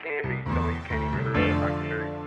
So you can't even hear it. I can hear you.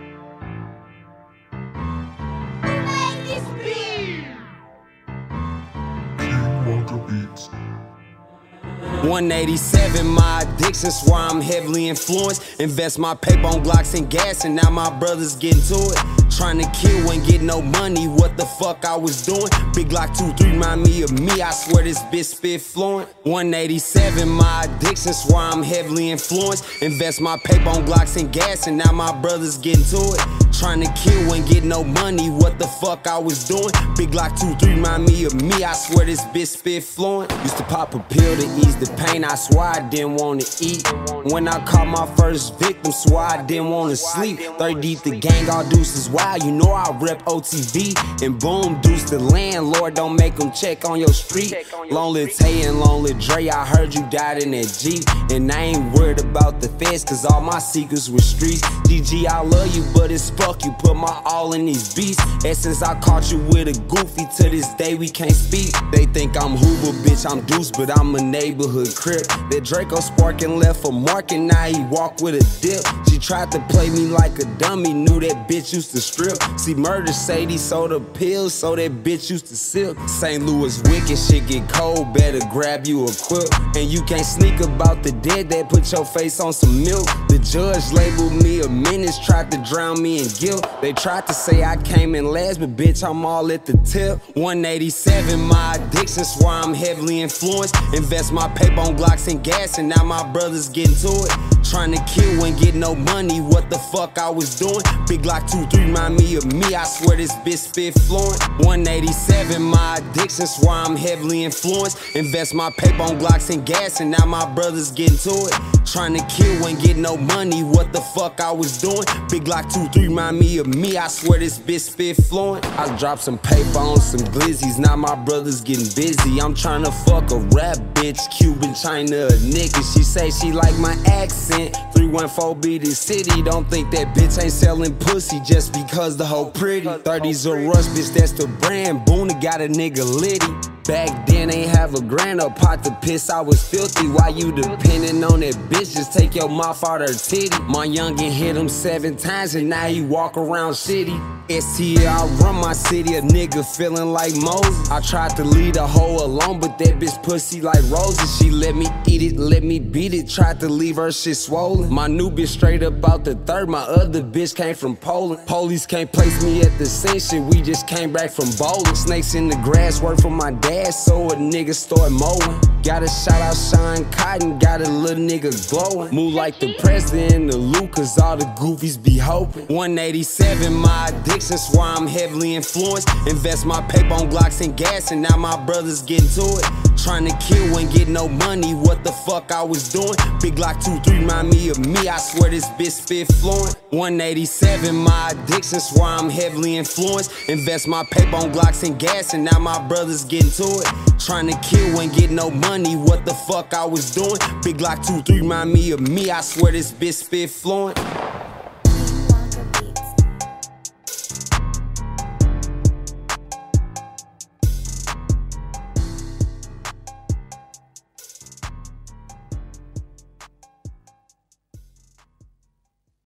187, my addiction, swear I'm heavily influenced. Invest my paper on Glocks and gas, and now my brothers getting to it. Trying to kill, ain't get no money, what the fuck I was doing? Big Glock 2 3 remind me of me, I swear this bitch spit fluent. 187, my addiction, swear I'm heavily influenced. Invest my paper on Glocks and gas, and now my brothers getting to it. Trying to kill, ain't get no money, what the fuck I was doing? Big Glock 2 3 remind me of me, I swear this bitch spit fluent. Used to pop a pill to ease the pain, I swear I didn't wanna eat. When I caught my first victim, swear I didn't wanna sleep. 30 deep, the gang all deuces wild, you know I rep OTV. And boom, deuce the landlord, don't make them check on your street. Long live Tay and Lonely Dre, I heard you died in that Jeep. And I ain't worried about the feds, cause all my secrets were streets. DG, I love you, but it's fuck you, put my all in these beats. And since I caught you with a goofy, to this day we can't speak. They think I'm Hoover, bitch, I'm Deuce, but I'm a neighborhood crip. That Draco sparking left for Mark, and now he walk with a dip. She tried to play me like a dummy, knew that bitch used to strip. See, murder Sadie sold the pills, so that bitch used to sip. St. Louis wicked shit get cold, better grab you a quilt. And you can't sneak about the dead that put your face on some milk. The judge labeled me a menace, tried to drown me in guilt. They tried to say I came in last, but bitch, I'm all at the tip. 187, my addiction, swear I'm heavily influenced. Invest my paper on Glocks and gas, and now my brothers getting to it. Trying to kill and get no money, what the fuck I was doing? Big Glock 2 3 remind me of me, I swear this bitch spit fluent. 187, my addiction, why I'm heavily influenced. Invest my paper on Glocks and gas, and now my brothers getting to it. Trying to kill and get no money, what the fuck I was doing? Big Glock 2 3 remind me of me, I swear this bitch spit fluent. I dropped some paper on some glizzies, now my brothers getting busy. I'm trying to fuck a rap bitch, Cuban, China, a nigga. She say she like my accent. 314 be the city. Don't think that bitch ain't selling pussy just because the hoe pretty. 30s a rush, bitch, that's the brand. Boona got a nigga litty. Back then ain't have a grand up pot to piss, I was filthy. Why you depending on that bitch? Just take your mouth out her titty. My youngin' hit him seven times and now he walk around shitty. STL, I run my city, a nigga feeling like Moses. I tried to leave the hoe alone, but that bitch pussy like roses. She let me eat it, let me beat it, tried to leave her shit swollen. My new bitch straight up out the third, my other bitch came from Poland. Police can't place me at the scene, shit, we just came back from bowling. Snakes in the grass, work for my dad, so a nigga start mowing. Gotta shout out Sean Cotton, got a little nigga glowing. Move like the president Luke, cause all the goofies be hoping. 187, my addiction, swear I'm heavily influenced. Invest my paper on Glocks and gas, and now my brothers getting to it. Trying to kill and get no money, what the fuck I was doing? Big Glock 2 3 remind me of me, I swear this bitch spit fluent. 187, my addiction, swear I'm heavily influenced. Invest my paper on Glocks and gas, and now my brothers getting to it. Trying to kill and get no money, what the fuck I was doing? Big Glock 2 3 remind me of me, I swear this bitch spit fluent.